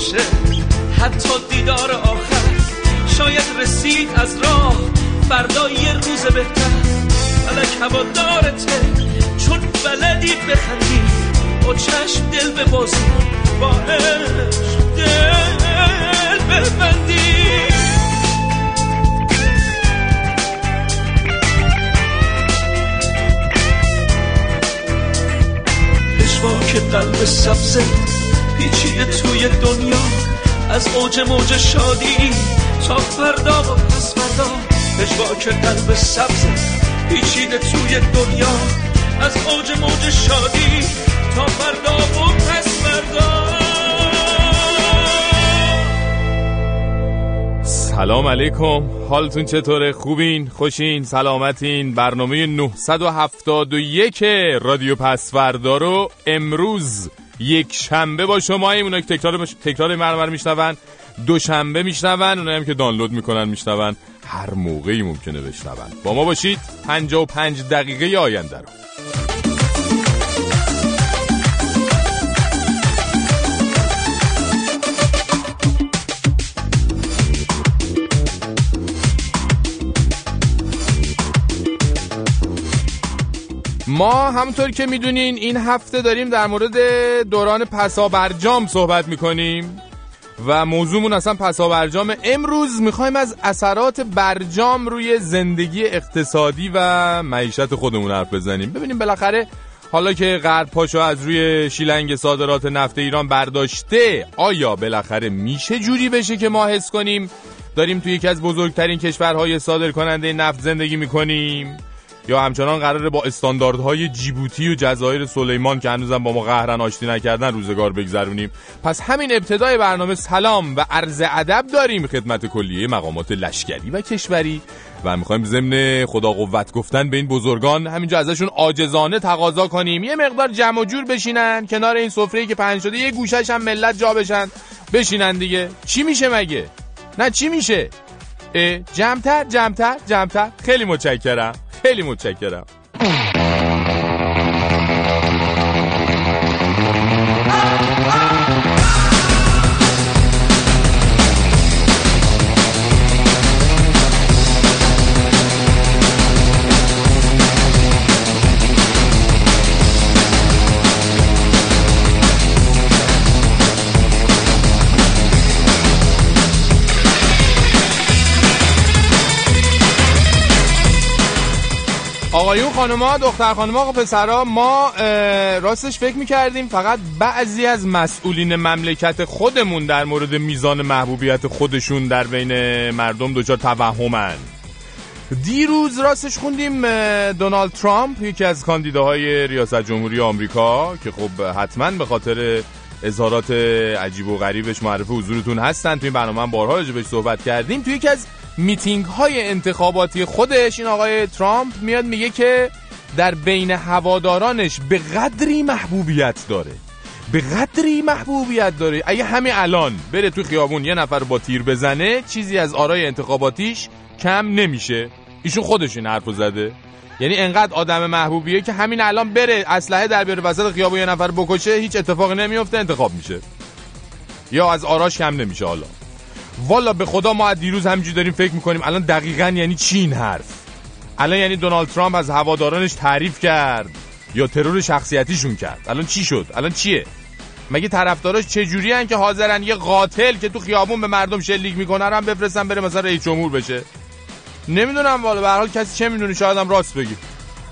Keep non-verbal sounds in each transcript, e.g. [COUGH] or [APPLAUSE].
باشه. حتی دیدار آخر شاید رسید از راه. فردا یه روز بهتر. فلک هوادارته چون بلدی بخندی. با چشم دل به بازی با دل ببندی. که قلب سبزه. پیچیده توی دنیا. از اوج موج شادی تا فردا و پس فردا. که قلب سبزه پیچیده توی دنیا. از اوج موج شادی تا فردا و پس فردا. سلام علیکم. حالتون چطوره؟ خوبین؟ خوشین؟ سلامتین؟ برنامه 971 رادیو پسوردا رو امروز یک شنبه با شما اونا که تکرار تکرار برنامه میشنون. دوشنبه میشنون. اونایی هم که دانلود می‌کنن میشنون. هر موقعی ممکنه بشنون. با ما باشید. 55 دقیقه آینده رو. ما همونطور که می‌دونین این هفته داریم در مورد دوران پسابرجام صحبت می‌کنیم و موضوعمون اصلا پسابرجام. امروز می‌خوایم از اثرات برجام روی زندگی اقتصادی و معیشت خودمون حرف بزنیم. ببینیم بالاخره حالا که غرب پاشو از روی شیلنگ صادرات نفت ایران برداشته آیا بالاخره میشه جوری بشه که ما حس کنیم؟ داریم توی یکی از بزرگترین کشورهای صادر کننده نفت زندگی می‌کنیم. یا همچنان قراره با استانداردهای جیبوتی و جزایر سلیمان که هنوزم با ما قهرن آشتی نکردن روزگار بگذرونیم. پس همین ابتدای برنامه سلام و عرض ادب داریم خدمت کلیه مقامات لشکری و کشوری. و می‌خوایم ضمن خدا قوت گفتن به این بزرگان همینجا ازشون عاجزانه تقاضا کنیم. یه مقدار جمع و جور بشینن کنار این سفره که پنج شده یه گوشش هم ملت جا بشن. بشینن دیگه. چی میشه مگه؟ نه چی میشه؟ جمعتر جمعتر جمعتر. خیلی متشکرم. خیلی متشکرم. آقایون خانوما دختر خانوما و پسرا ما راستش فکر می‌کردیم فقط بعضی از مسئولین مملکت خودمون در مورد میزان محبوبیت خودشون در بین مردم دچار توهمن دیروز راستش خوندیم دونالد ترامپ یکی از کاندیداهای ریاست جمهوری آمریکا که خب حتما به خاطر اظهارات عجیب و غریبش معرف حضورتون هستن. توی برنامه بارها بهش صحبت کردیم. توی یکی از میتینگ های انتخاباتی خودش این آقای ترامپ میاد میگه که در بین هوادارانش به قدری محبوبیت داره. به قدری محبوبیت داره. اگه همین الان بره تو خیابون یه نفر با تیر بزنه چیزی از آرای انتخاباتیش کم نمیشه. ایشون خودش این حرفو زده. یعنی انقدر آدم محبوبیه که همین الان بره اسلحه در بیاره وسط خیابون یه نفر بکشه هیچ اتفاقی نمیفته انتخاب میشه. یا از آراش کم نمیشه حالا. والا به خدا ما از دیروز همینجوری داریم فکر می‌کنیم. الان دقیقا یعنی چی این حرف؟ الان یعنی دونالد ترامپ از هوادارانش تعریف کرد یا ترور شخصیتیشون کرد؟ الان چی شد؟ الان چیه؟ مگه طرفداراش چه جوری که حاضرن یه قاتل که تو خیابون به مردم شلیک می‌کنه هم بفرستن بره مثلا رئیس جمهور بشه؟ نمی‌دونم والا به هر حال کسی چه می‌دونه؟ شاید هم راست بگی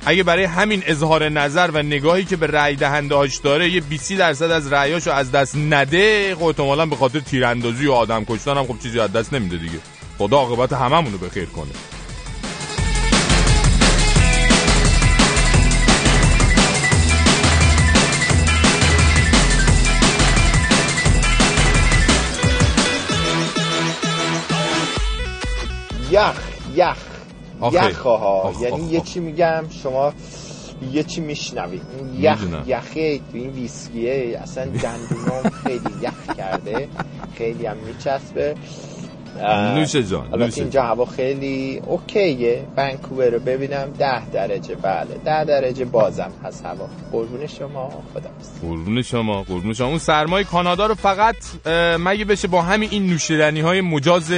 اگه برای همین اظهار نظر و نگاهی که به رأی دهنده هاش داره یه 20 درصد از رأیاشو از دست نده خب احتمالاً به خاطر تیراندازی و آدم کشتن هم خب چیزی از دست نمیده دیگه. خدا عاقبت هممون رو بخیر کنه. یخ یخ. یخها. یعنی یه چی میگم شما یه چی میشنوید. این یخ یخه تو این ویسکیه. اصلا دندونم خیلی یخ کرده. خیلی هم میچسبه. نوش جان نوش اینجا هوا خیلی اوکیه. ونکوور رو ببینم. ده درجه. بله ده درجه بازم هست هوا. قربون شما. خدا قربون شما قربون شما. اون سرمای کانادا رو فقط مگه بشه با همین این نوشیدنی های مجاز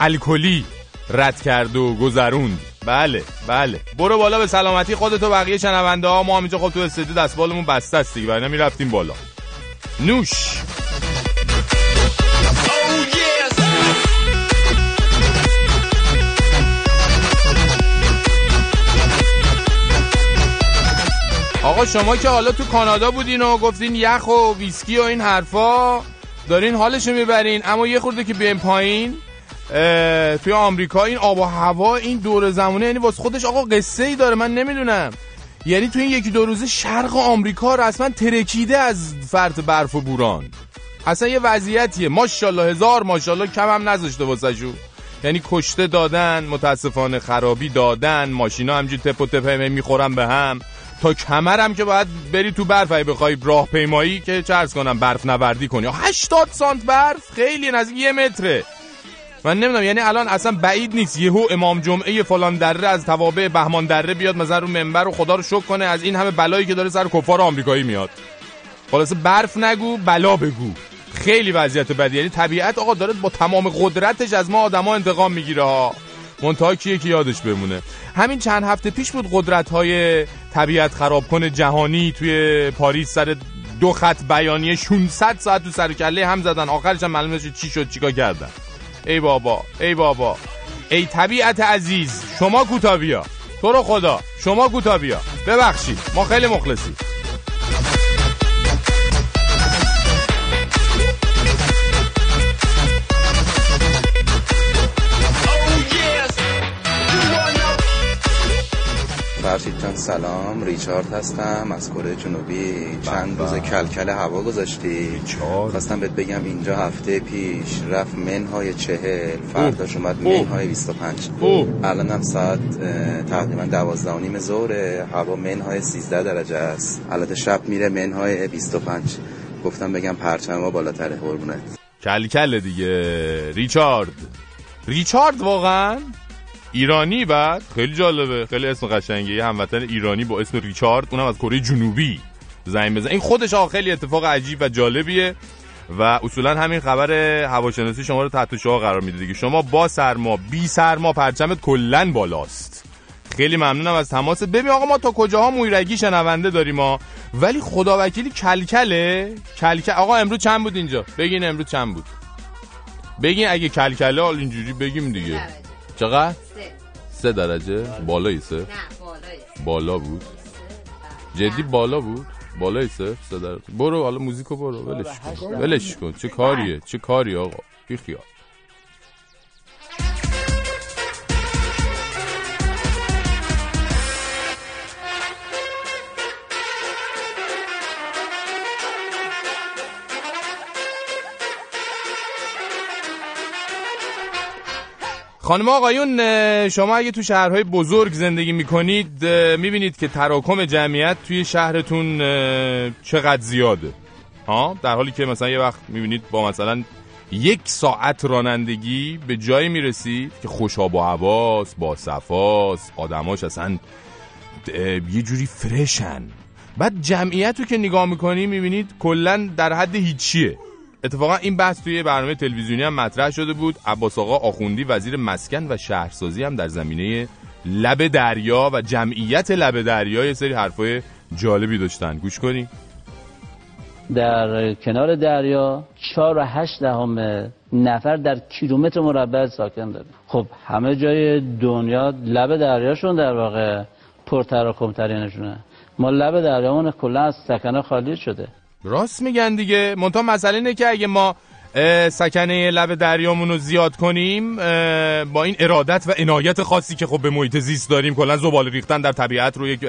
الکلی رد کرد و گذروند. بله بله. برو بالا به سلامتی خودت و بقیه شنونده ها. ما همینجا خب تو استدیو دستبالمون بسته است دیگه برای می‌رفتیم بالا. نوش. آقا شما که حالا تو کانادا بودین و گفتین یخ و ویسکی و این حرفا دارین حالشو می‌برین اما یه خورده که بیاین پایین. توی آمریکا این آب و هوا این دور زمانه یعنی واسه خودش آقا قصه ای داره من نمی‌دونم. یعنی تو این یکی دو روزه شرق آمریکا رسما ترکیده از فرط برف و بوران. اصلا یه وضعیتیه. ماشاءالله هزار ماشاءالله کم هم نذاشته واسه یعنی کشته دادن متاسفانه خرابی دادن ماشینا همجوری تپ و تپ می‌خورن به هم. تا کمرم که باید بری تو برف اگه بخوای راهپیمایی که چرز کنم برف نوردی کنی. 80 سانت برف خیلی نزدیک یه متره. من نمی‌دونم یعنی الان اصلا بعید نیست. یهو امام جمعه فلان دره از توابع بهمان دره بیاد مثلا رو منبر و خدا رو شکر کنه از این همه بلایی که داره سر کفار آمریکایی میاد. خلاص برف نگو بلا بگو. خیلی وضعیت بدی یعنی طبیعت آقا داره با تمام قدرتش از ما آدما انتقام می‌گیره ها. منتها کیه که یادش بمونه. همین چند هفته پیش بود قدرت های طبیعت خراب کنه جهانی توی پاریس سر دو خط بیانیه 600 ساعت تو سر کله هم زدن. آخرش هم معلومه چی شد چیکار کردن. ای بابا ای بابا. ای طبیعت عزیز شما کوتا بیا. تو رو خدا شما کوتا بیا. ببخشید ما خیلی مخلصیم. جان سلام. ریچارد هستم از کره جنوبی. چند روز کلکل هوا گذاشتی؟ خواستم بهت بگم اینجا هفته پیش رفت منهای چهل فرداش اومد منهای 25 الان هم ساعت تقریبا دوازده و نیم زوره هوا منهای 13 درجه است. البته شب میره منهای 25 گفتم بگم پرچم ما بالاتره قربونت. کلکل دیگه. ریچارد. ریچارد واقعا؟ ایرانی بعد خیلی جالبه خیلی اسم قشنگه یه هموطن ایرانی با اسم ریچارد اونم از کره جنوبی زنگ بزن. این خودش آقا خیلی اتفاق عجیب و جالبیه و اصولا همین خبر هواشناسی شما رو تحت شعار قرار میده دیگه. شما با سرما بی سرما پرچمت کلا بالاست. خیلی ممنونم از تماست. ببین آقا ما تا کجاها مویرگی شنونده داریم ما ولی خدا وکیلی کلکله. کلکل آقا امروز چند بود اینجا؟ بگین امروز چند بود؟ بگین اگه کلکله اینجوری بگیم دیگه. چقدر؟ سه. درجه. بالایی سه. نه بالا بود. جدی بالا بود؟ بالای سه. سه درجه. برو حالا موزیکو برو. ولش کن. ولش کن. چه کاریه؟ چه کاری آقا؟ بی خیال. خانم آقایون شما اگه تو شهرهای بزرگ زندگی می‌کنید می‌بینید که تراکم جمعیت توی شهرتون چقدر زیاده. ها؟ در حالی که مثلا یه وقت می‌بینید با مثلا یک ساعت رانندگی به جایی می‌رسید که خوشاب و حواس با صفاست آدماش اصلا یه جوری فرشن. بعد جمعیت رو که نگاه می‌کنی می‌بینید کلا در حد هیچیه. اتفاقا این بحث توی برنامه تلویزیونی هم مطرح شده بود. عباس آقا آخوندی وزیر مسکن و شهرسازی هم در زمینه لب دریا و جمعیت لب دریا یه سری حرفای جالبی داشتن. گوش کنی در کنار دریا 4 و 8 دهم نفر در کیلومتر مربع ساکن داره خب همه جای دنیا لب دریاشون در واقع پرتراکم ترینشونه ما لب دریامون کلا از سکنه خالی شده. راست میگن دیگه. منتها مسئله اینه که اگه ما سکنه لب دریامون رو زیاد کنیم با این ارادت و عنایت خاصی که خب به محیط زیست داریم کلا زباله ریختن در طبیعت رو یک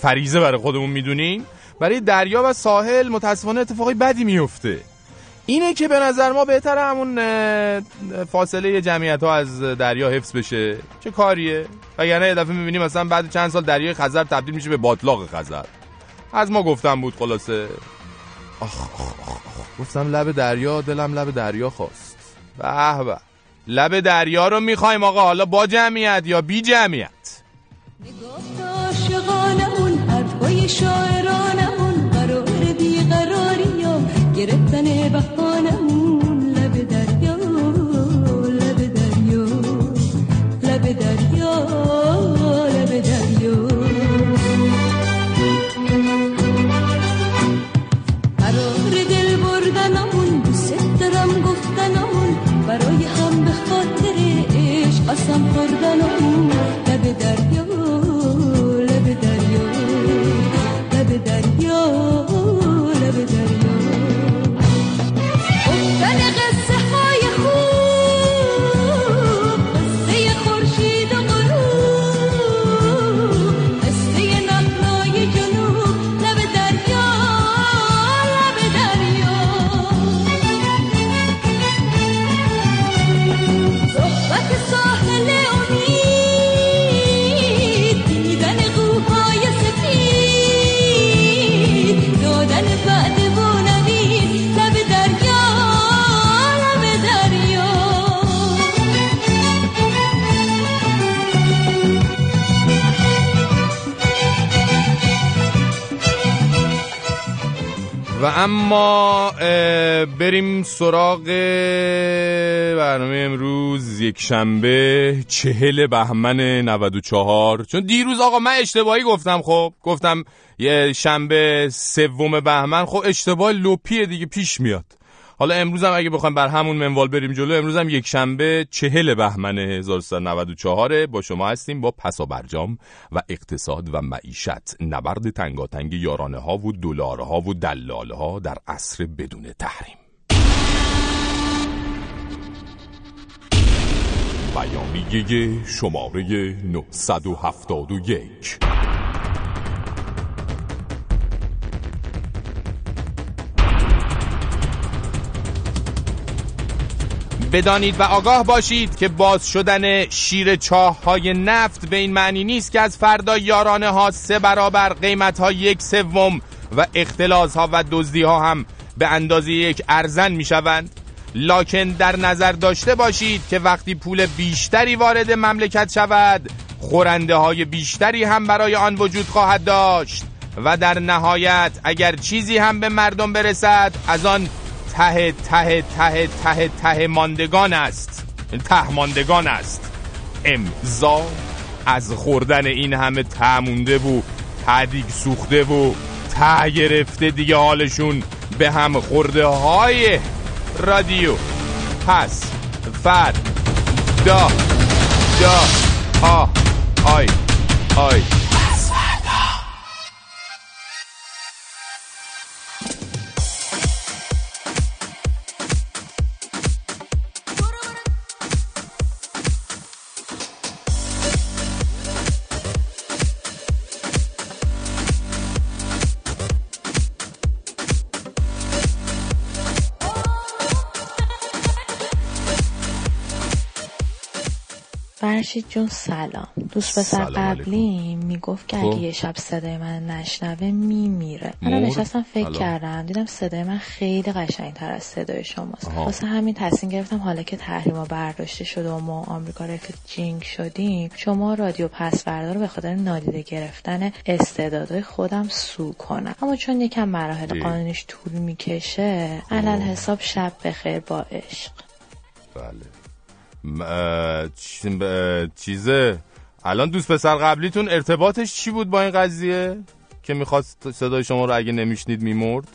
فریزه برای خودمون می‌دونیم. برای دریا و ساحل متاسفانه اتفاقی بدی میفته اینه که به نظر ما بهتر همون فاصله جمعیت ها از دریا حفظ بشه. چه کاریه؟ وگرنه یه دفعه می‌بینیم مثلا بعد چند سال دریای خزر تبدیل میشه به باطلاق خزر. از ما گفتم بود خلاصه. آخ گفتم لب دریا دلم لب دریا خواست. به به لب دریا رو می‌خوایم آقا. حالا با جمعیت یا بی جمعیت؟ نگاه عاشقانمون حرفای شاعرانمون قرار بیقراری و گرفتن بهانمون سراغ برنامه امروز یک شنبه چهل بهمن 94 چون دیروز آقا من اشتباهی گفتم خب گفتم یه شنبه سوم بهمن خب اشتباه لپیه دیگه پیش میاد. حالا امروز هم اگه بخوایم بر همون منوال بریم جلو امروز هم یک شنبه چهل بهمن 1394 با شما هستیم با پسا برجام و اقتصاد و معیشت. نبرد تنگاتنگ یارانه ها و دلارها و دلاله ها در عصر بدون تحریم. بیانیه شماره 971 بدانید و آگاه باشید که باز شدن شیر چاه های نفت به این معنی نیست که از فردا یارانه ها سه برابر قیمت ها یک سوم و اختلاس ها و دزدی ها هم به اندازه یک ارزن می شوند لاکن در نظر داشته باشید که وقتی پول بیشتری وارد مملکت شود خورنده های بیشتری هم برای آن وجود خواهد داشت. و در نهایت اگر چیزی هم به مردم برسد از آن ته ته ته ته ته ماندگان است. ته ماندگان است. امضا از خوردن این همه ته مونده و تدیگ سوخته و ته گرفته دیگه حالشون به هم خورده های رادیو. پس فر دا دا آ آی. آی. فرشید جون سلام دوست پسر. قبلی می‌گفت که خب. اگه یه شب صدای من نشنوه میمیره مرد؟ نشستم فکر. کردم دیدم صدای من خیلی قشنگتر از صدای شماست آها. واسه همین تصمیم گرفتم حالا که تحریما برداشته شده و ما آمریکا رفت جینگ شدیم شما رادیو پسوردا رو به خاطر نادیده گرفتن استعدادهای خودم سو کنم اما چون یکم مراحل. قانونیش طول می‌کشه علل حساب شب بخیر با عشق بله چیزه. الان دوست پسر قبلیتون ارتباطش چی بود با این قضیه که می‌خواست صدای شما رو اگه نمیشنید میمرد؟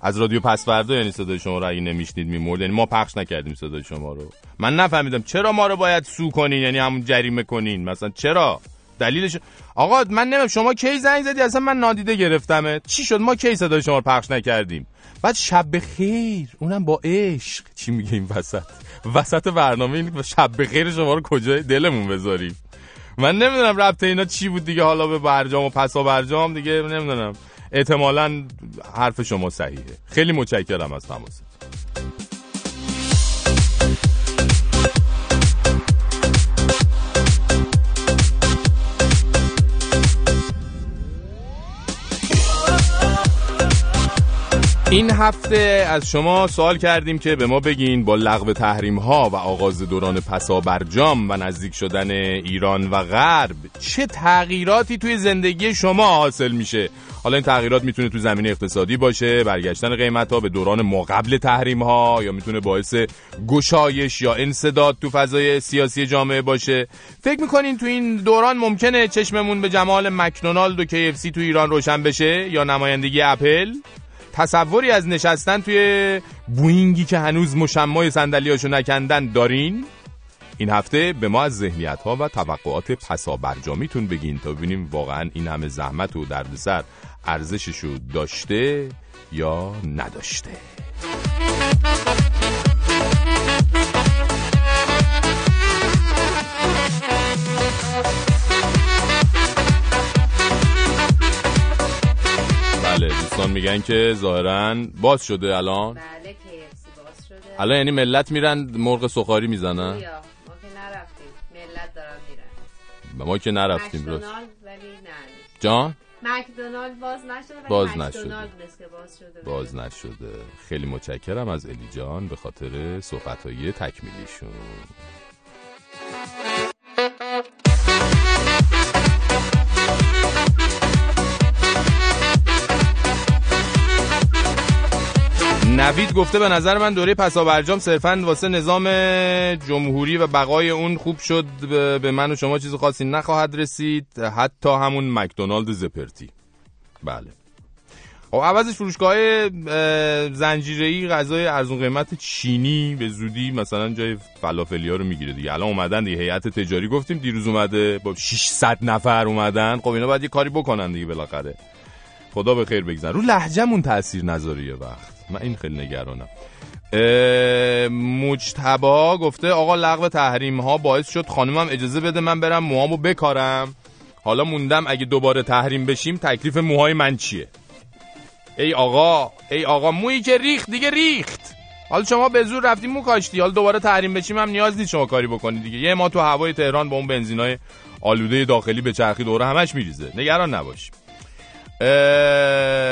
از رادیو پسوردا یعنی صدای شما رو اگه نمیشنید میمرد. یعنی ما پخش نکردیم صدای شما رو. من نفهمیدم چرا ما رو باید سو کنین یعنی همون جریمه کنین؟ مثلا چرا؟ دلیلش آقا من نمی‌دونم شما کی زنگ زدی؟ اصلا من نادیده گرفتمه. چی شد؟ ما کی صدای شما رو پخش نکردیم؟ بعد شب خیر اونم با عشق. چی میگه این وسط؟ وسط برنامه این شب خیر شما رو کجای دلمون بذاریم. من نمی‌دونم ربط اینا چی بود دیگه حالا به برجام و پسا برجام دیگه نمی‌دونم. احتمالا حرف شما صحیحه. خیلی متشکرم از تماست این هفته از شما سوال کردیم که به ما بگین با لغو تحریم ها و آغاز دوران پسا برجام و نزدیک شدن ایران و غرب چه تغییراتی توی زندگی شما حاصل میشه؟ حالا این تغییرات می‌تونه تو زمین اقتصادی باشه برگشتن قیمت ها به دوران مقبل تحریم ها یا می‌تونه باعث گشایش یا انصداد تو فضای سیاسی جامعه باشه. فکر می‌کنین تو این دوران ممکنه چشممون به جمال مکدونالد و KFC تو ایران روشن بشه یا نمایندگی اپل؟ تصوری از نشستن توی بوینگی که هنوز مشمای صندلیاشو نکندن دارین؟ این هفته به ما از ذهنیت ها و توقعات پسا برجامیتون بگین تا ببینیم واقعا این همه زحمت و دردسر ارزششو داشته یا نداشته. دوستان میگن که ظاهرا باز شده الان. بله KFC باز شده. الان یعنی ملت میرن مرغ سخاری می‌زنن. ما که نرفتیم. ملت دارن میرن. ما که نرفتیم راست. مکدونالد ولی نه. جان؟ مکدونالد باز نشده باز نشده. باز شده باز نشده. خیلی متشکرم از الی جان به خاطر صحبتهای تکمیلیشون. نوید گفته به نظر من دوره پسا برجام صرفا واسه نظام جمهوری و بقای اون خوب شد. به من و شما چیز خاصی نخواهد رسید. حتی همون مکدونالد زپرتی. بله. خب عوضش فروشگاه زنجیره‌ای غذای ارزون قیمت چینی به زودی مثلا جای فلافلیا رو می‌گیره دیگه. الان اومدن دیگه هیئت تجاری گفتیم دیروز اومده با 600 نفر اومدن. خب اینا باید یه کاری بکنن دیگه بالاخره. خدا به خیر بگذن رو لهجه‌مون تاثیر نذاره یه وقت. من این خیلی نگرانم. مجتبا گفته آقا لغو تحریم ها باعث شد خانمم اجازه بده من برم موامو بکارم. حالا موندم اگه دوباره تحریم بشیم تکلیف موهای من چیه؟ ای آقا ای آقا مویی که ریخت دیگه ریخت. حالا شما به زور رفتیم مو کاشتی. حالا دوباره تحریم بشیم هم نیاز نیست شما کاری بکنید دیگه. یه ما تو هوای تهران با اون بنزینای آلوده داخلی به چرخی دوره همش میریزه. نگران نباش اه،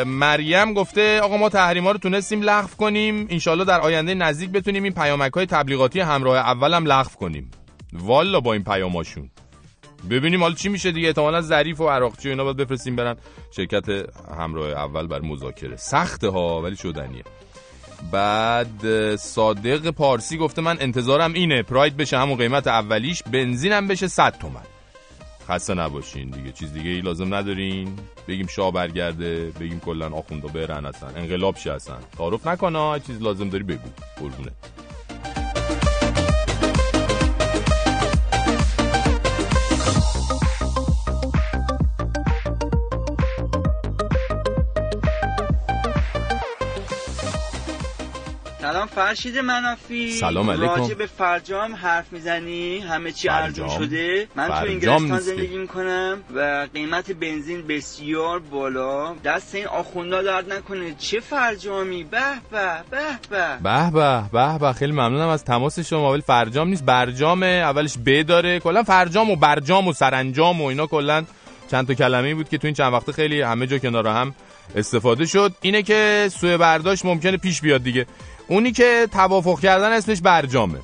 مریم گفته آقا ما تحریم رو تونستیم لغو کنیم. انشالله در آینده نزدیک بتونیم این پیامک های تبلیغاتی همراه اول هم لغو کنیم. والا با این پیاماشون. ببینیم حالا چی میشه دیگه. احتمالاً ظریف و عراقچی اینا باید بفرستیم برن شرکت همراه اول بر مذاکره. سخته ها ولی شدنیه. بعد صادق پارسی گفته من انتظارم اینه. پراید بشه همون قیمت اولیش بنزینم بشه 100 تومن. خسته نباشین دیگه. چیز دیگه ای لازم ندارین. بگیم شاه برگرده بگیم کلا آخوندا برن اصلا. انقلاب شه اصلا. تعارف نکنه هر چیز لازم داری بگو. قربونه فرشید منافی سلام علیکم. راجع به فرجام حرف می‌زنی؟ همه چی ارزون شده؟ من تو انگلستان زندگی می‌کنم و قیمت بنزین بسیار بالا. دست این آخوندا درد نکنه. چه فرجامی؟ به به به به. به به به به. خیلی ممنونم از تماس شما. ولی فرجام نیست. برجامه. اولش ب داره. کلا فرجام و برجام و سرانجام و اینا کلا چند تا کلمه بود که تو این چند وقته خیلی همه جا کنار هم استفاده شد. اینه که سوء برداشت ممکنه پیش بیاد دیگه. اونی که توافق کردن اسمش برجامه.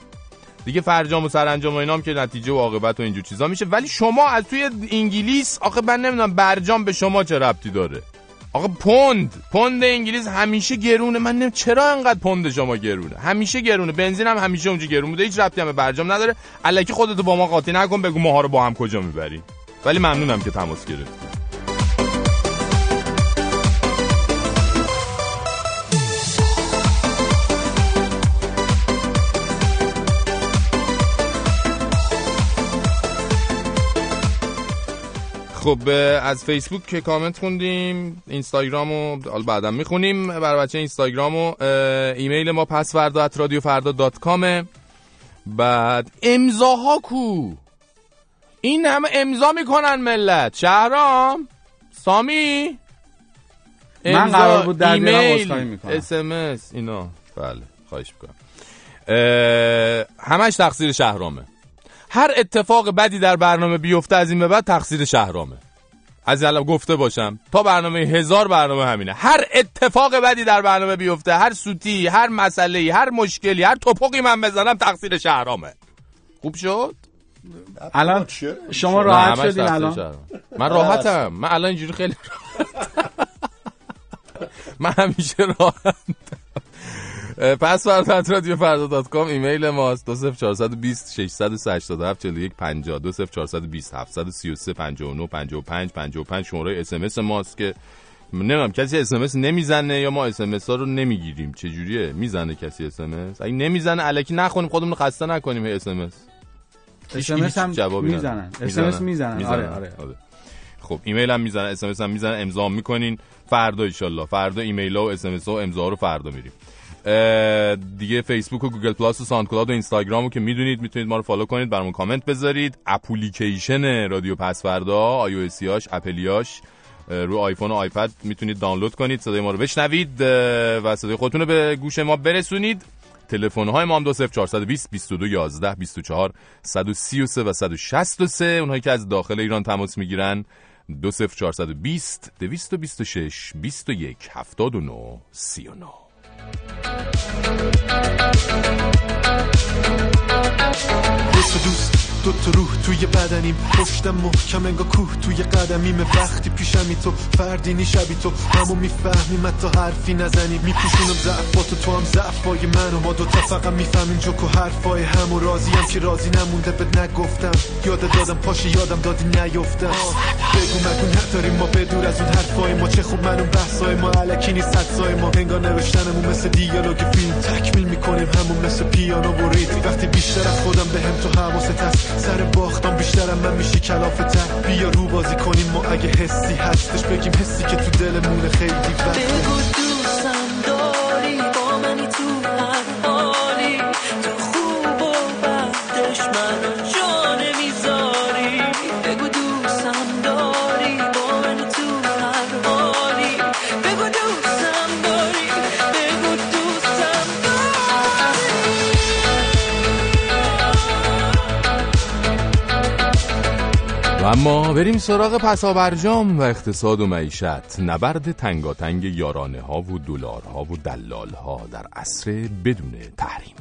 دیگه فرجام و سرانجام و اینام که نتیجه و عاقبت و اینجور چیزا میشه. ولی شما از توی انگلیس آخه من نمی‌دونم برجام به شما چه ربطی داره. آقا پوند پوند انگلیس همیشه گرونه. من نمیم چرا انقدر پوند شما گرونه؟ همیشه گرونه. بنزین هم همیشه اونجا گرون بوده. هیچ ربطی هم به برجام نداره. الکی خودتو با ما قاطی نکن بگو ماها رو با هم کجا می‌بری ولی ممنونم که تماس گرفت خب از فیسبوک که کامنت خوندیم اینستاگرامو حالا بعدم می‌خونیم. برای بچه اینستاگرامو اه، ایمیل ما پس‌فردا at رادیو فردا dot com ه بعد امضاها کو؟ این همه امضا می‌کنن ملت. شهرام سامی من قرار بود در بیارم عذرخواهی می‌کنم. اس ام اس اینا. بله خواهش می‌کنم. همش تقصیر شهرامه. هر اتفاق بدی در برنامه بیفته از این به بعد تقصیر شهرامه. از الان گفته باشم تا برنامه هزار برنامه همینه. هر اتفاق بدی در برنامه بیفته هر سوتی هر مسئله هر مشکلی هر توپقی من بزنم تقصیر شهرامه. خوب شد؟ الان شما راحت شدین الان. من راحتم. من الان اینجوری خیلی [LAUGHS] من همیشه راحت پس فردا رادیو فردا dot com ایمیل ماست. 2420 687 41 50 2420 733 59 55 55 شماره اس ام اس ماست که نمی‌دونم کسی اس ام اس نمی‌زنه یا ما اس ام اس ها رو نمی‌گیریم؟ چه جوریه می‌زنه کسی اس ام اس؟ اگه نمی‌زنه الکی نخونیم خودمون خسته نکنیم اس ام اس. اس ام اس هم می‌زنن. اس ام اس می‌زنن. آره آره. خب ایمیل هم می‌زنن اس ام اس هم می‌زنن امضا می‌کنین. فردا ان فردا ایمیل ها و اس ام اس ها و امضا رو فردا میریم. دیگه فیسبوک و گوگل پلاس و SoundCloud و اینستاگرام رو که می‌دونید می‌تونید ما رو follow کنید برامون کامنت بذارید. اپلیکیشن رادیو پس‌فردا iOS یاش Apple یاش رو آیفون و آیپد می‌تونید دانلود کنید صدای ما رو بشنوید و صدای خودتون رو به گوش ما برسونید. تلفن های ما هم 420 22 11 24 133 و 163 اونهایی که از داخل ایران تماس می‌گیرن 420 226 21 79 39 دوست دوست دو تا روح توی بدنیم. پشتم محکم انگا کوه توی قدمیم وقتی پیشمی تو فردینی شبی تو. همو می‌فهمیم حتی حرفی نزنیم. میپوشونم ضعفاتو تو هم ضعفای من و ما دوتا فقط می‌فهمیم جوک و حرفای هم و راضیم که راضی نمونده. بد نگفتم. یاد دادم پاش یادم دادی نیفتم. بگو مگو نداریم ما بدور از اون حرفای ما. چه خوب منو بحثای ما. علکی نیست حدسای ما. انگار نوشتنمون مثل دیالوگ فیلم. تکمیل می‌کنیم همون مثل پیانو و وقتی بیشتر از خودم بهم تو حواست هست. سر باختم بیشترم من میشی کلاف تر. بیا رو بازی کنیم ما اگه حسی هستش بگیم حسی که تو دلمونه خیلی وقت اما بریم سراغ پسابرجام و اقتصاد و معیشت. نبرد تنگاتنگ یارانه ها و دلارها و دلال ها در عصر بدون تحریم.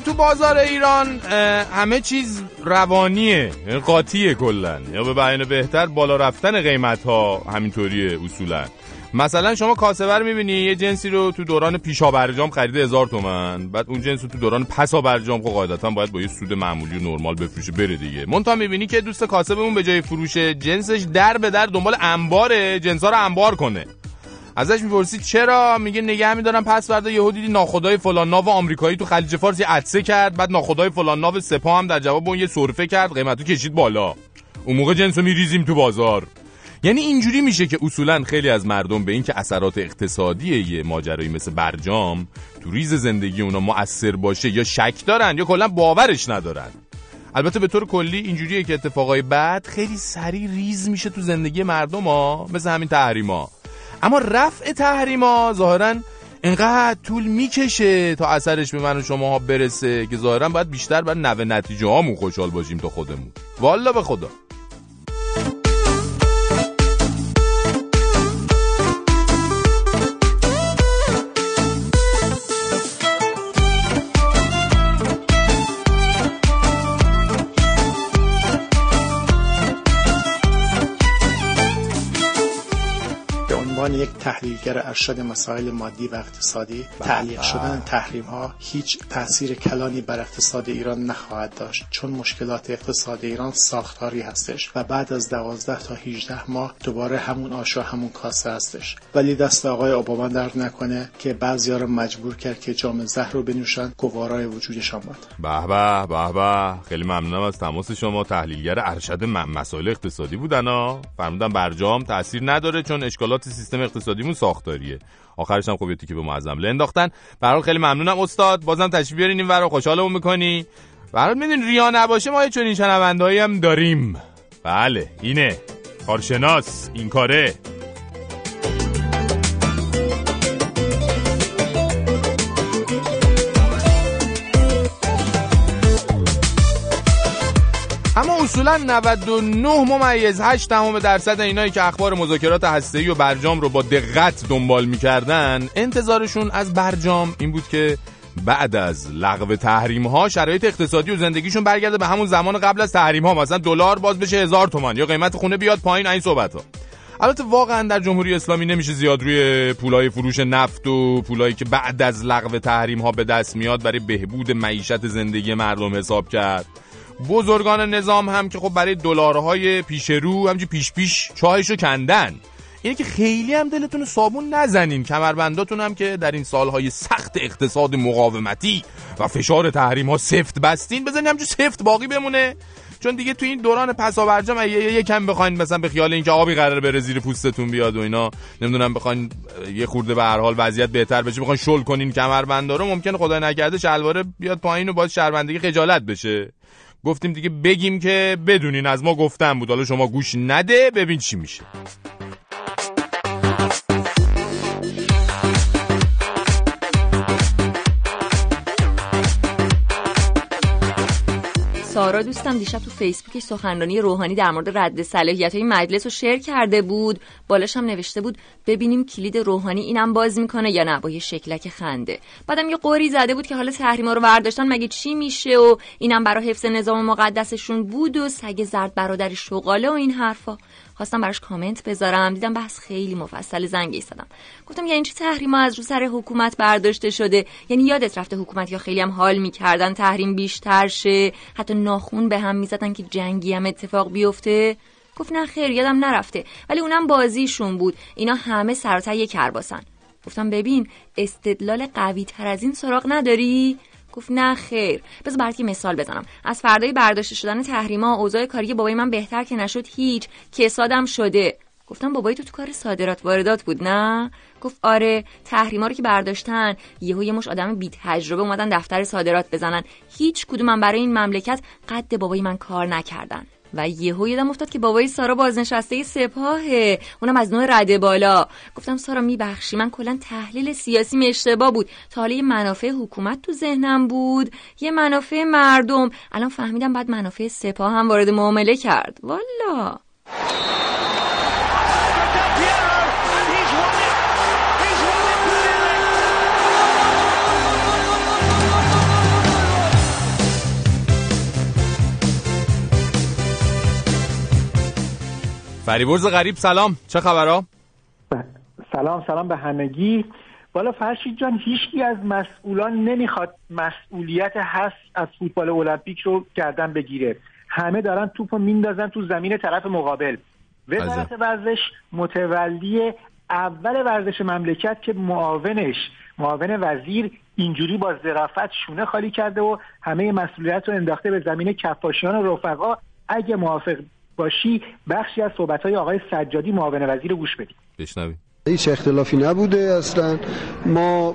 تو بازار ایران. همه چیز روانیه قاطیه کلا. یا به بیان بهتر بالا رفتن قیمت ها همینطوریه اصولا. مثلا شما کاسبر می‌بینی یه جنسی رو تو دوران پیشا برجام خریده هزار تومن بعد اون جنس رو تو دوران پسا برجام خب قاعدتا باید با یه سود معمولی و نرمال بفروشه بره دیگه. مونتا می‌بینی که دوست کاسبمون به جای فروش جنسش در به در دنبال انباره جنسا رو انبار کنه. ازش می‌پرسید چرا؟ میگه نگه میدارم پس فردا یهو دیدی ناخدای فلان ناو آمریکایی تو خلیج فارس یه کرد بعد ناخدای فلان ناو سپاه هم در جواب اون یه سرفه کرد قیمتو کشید بالا. اون موقع جنسو میریزیم تو بازار. یعنی اینجوری میشه که اصولا خیلی از مردم به اینکه اثرات اقتصادی یه ماجرایی مثل برجام تو ریز زندگی اونا مؤثر باشه یا شک دارن یا کلا باورش ندارن. البته به طور کلی اینجوریه که اتفاقای بعد خیلی سریع ریز میشه تو زندگی مردم ها مثل همین تحریما. اما رفع تحریما ظاهرا اینقدر طول می‌کشه تا اثرش به من و شما ها برسه که ظاهرا باید بیشتر بر نوه نتیجه هامون خوشحال باشیم تا خودمون. والا به خدا. یک تحلیلگر ارشد مسائل مادی و اقتصادی بله. تعلیق شدن تحریم ها هیچ تاثیر کلانی بر اقتصاد ایران نخواهد داشت چون مشکلات اقتصاد ایران ساختاری هستش و بعد از 12 تا 18 ماه دوباره همون آشا همون کاسه هستش. ولی دست آقای اوباما درد نکنه که بعضیا رو مجبور کرد که جام زهر رو بنوشن گوارای وجودشان بود. به به به به. خیلی ممنونم از تماس شما. تحلیلگر ارشد مسائل اقتصادی بودن ها. فرمودن برجام تاثیر نداره چون اشکالات سیستم اقتصادیمون ساختاریه. آخرش هم خب یه که به معظم انداختن. به خیلی ممنونم استاد. بازم تشریف بیارین این ور خوشحالمون می‌کنی. برات میدین ریا نباشه ما چون این شنوندهایی هم داریم. بله اینه. کارشناس این کاره. اصولا 99 ممیز 8 تمام درصد اینایی که اخبار مذاکرات هسته‌ای و برجام رو با دقت دنبال می‌کردن انتظارشون از برجام این بود که بعد از لغو تحریم ها شرایط اقتصادی و زندگیشون برگرده به همون زمان قبل از تحریم ها مثلا دلار باز بشه هزار تومان یا قیمت خونه بیاد پایین این صحبت ها البته واقعا در جمهوری اسلامی نمیشه زیاد روی پولای فروش نفت و پولایی که بعد از لغو تحریم ها به دست میاد برای بهبود معیشت زندگی مردم حساب کرد. بزرگان نظام هم که خب برای دلارهای پیش رو همچی پیش پیش چاهشو کندن. اینه که خیلی هم دلتون صابون نزنین. کمربنداتون هم که در این سالهای سخت اقتصاد مقاومتی و فشار تحریم ها سفت بستین بزنین همچون سفت باقی بمونه. چون دیگه تو این دوران پسا برجام یکم بخواین مثلا به خیال اینکه آبی قرار بره زیر پوستتون بیاد و اینا. نمی‌دونم بخواین یه خورده به هر حال وضعیت بهتر بشه. بخواین شل کنین کمربندا رو. ممکنه خدای نکرده شلواره بیاد پایین و باز شرمندگی خجالت بشه. گفتیم دیگه بگیم که بدونین از ما گفتن بود. حالا شما گوش نده ببین چی میشه. سارا دوستم دیشب تو فیسبوکش سخنرانی روحانی در مورد رد صلاحیت های مجلس رو شیر کرده بود. بالاش هم نوشته بود ببینیم کلید روحانی اینم باز می‌کنه یا نه با یه شکلک خنده. بعدم یه قوری زده بود که حالا تحریما رو برداشتن مگه چی میشه و اینم برای حفظ نظام مقدسشون بود و سگ زرد برادر شغاله و این حرفا. خواستم براش کامنت بذارم. دیدم بحث خیلی مفصل زنگ ایستادم گفتم یعنی چه تحریما از رو سر حکومت برداشته شده؟ یعنی یادت رفته حکومت یا خیلی هم حال می‌کردن تحریم بیشتر شه؟ حتی ناخون به هم می‌زدن که جنگی هم اتفاق بیفته؟ گفت نه خیر یادم نرفته. ولی اونم بازیشون بود. اینا همه سراتر یک کرباسن گفتم ببین استدلال قوی تر از این سراغ نداری؟ گفت نه خیر. بذار برات مثال بزنم. از فردای برداشته شدن تحریما اوضاع کاری بابای من بهتر که نشد هیچ کسادم شده. گفتم بابای تو تو کار صادرات واردات بود نه؟ گفت آره تحریما رو که برداشتن یهو یه مش آدم بی تجربه اومدن دفتر صادرات بزنن. هیچ کدومم برای این مملکت قد بابای من کار نکردن. و یهو یادم افتاد که بابای سارا بازنشسته سپاهه. اونم از نوع رده بالا. گفتم سارا میبخشی من کلا تحلیل سیاسی اشتباه بود. تا حالا یه منافع حکومت تو ذهنم بود. یه منافع مردم. الان فهمیدم بعد منافع سپاه هم وارد معامله کرد. والا. فریبرز غریب سلام. چه خبرها؟ سلام سلام به همگی. بالا فرشید جان هیچکی از مسئولان نمی‌خواد مسئولیت هست از فوتبال المپیک رو گردن بگیره. همه دارن توپ رو میندازن تو زمین طرف مقابل. وزارت ورزش متولی اول ورزش مملکت که معاونش معاون وزیر اینجوری با ظرافت شونه خالی کرده و همه مسئولیت رو انداخته به زمین کفاشیان و رفقا. اگه موافق باشی بخشی از صحبت های آقای سجادی معاون وزیر گوش بدیم بشنویم هیچ اختلافی نبوده اصلا. ما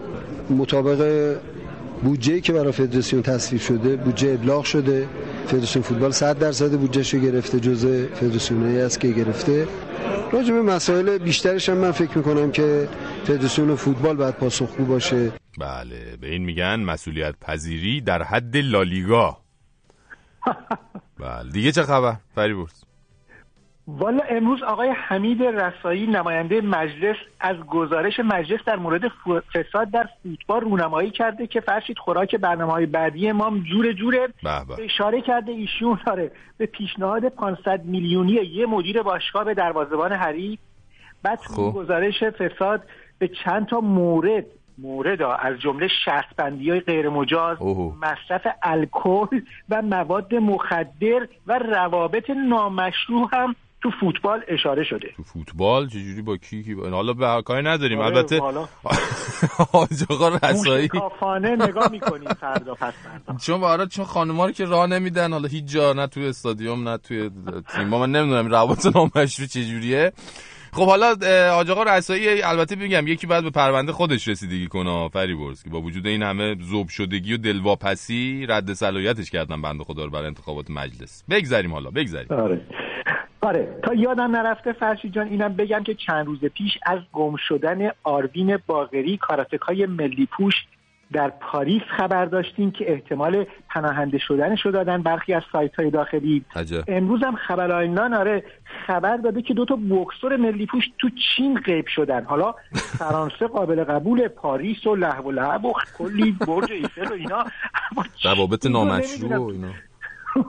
مطابق بودجه که برای فدراسیون تصویب شده بودجه ابلاغ شده. فدراسیون فوتبال 100 درصد بودجهشو گرفته جزء فدراسیونی است که گرفته. راجع به مسائل بیشترش هم من فکر می‌کنم که فدراسیون فوتبال باید پاسخگو باشه. بله به این میگن مسئولیت پذیری در حد لالیگا. [LAUGHS] بله دیگه چه خبر؟ فریبرز. والا امروز آقای حمید رسایی نماینده مجلس از گزارش مجلس در مورد فساد در فوتبال رونمایی کرده که فرشید خوراک برنامه های بعدی ما جور جوره. اشاره کرده ایشون داره به پیشنهاد 500 میلیونی یه مدیر باشگاه به دروازه‌بان حریف. بعد خب. گزارش فساد به چند تا مورد مورد از جمله بندی های غیر مجاز مصرف الکل و مواد مخدر و روابط نامشروع هم تو فوتبال اشاره شده. تو فوتبال چجوری با کی کی با... حالا به کاری نداریم. آره البته حاج [LAUGHS] آقا رسایی. کافانه نگاه می‌کنیم فردا پس فردا. چون برای چون خانم‌ها رو که راه نمیدن حالا هیچ جا نه توی استادیوم نه توی تیم. من نمی‌دونم روابط نامشروع چجوریه. خب حالا آج آقا رسایی البته بگم یکی بعد به پرونده خودش رسیدگی کنه فریبرز که با وجود این همه ذوب شدگی و دلواپسی رد صلاحیتش کردن بنده خدا رو برای انتخابات مجلس. بگذریم حالا بگذریم. آره. آره تا یادم نرفته فرشی جان اینم بگم که چند روز پیش از گم شدن آروین باغری کاراتکای ملی پوش در پاریس خبر داشتیم که احتمال پناهنده شدنش رو دادن برخی از سایت های داخلی. امروز هم خبر آینان آره خبر داده که دو تا بکسور ملی پوش تو چین غیب شدن. حالا فرانسه قابل قبول پاریس و لحو و لحب و کلی برج ایفل و اینا. روابط نامشروع و اینا.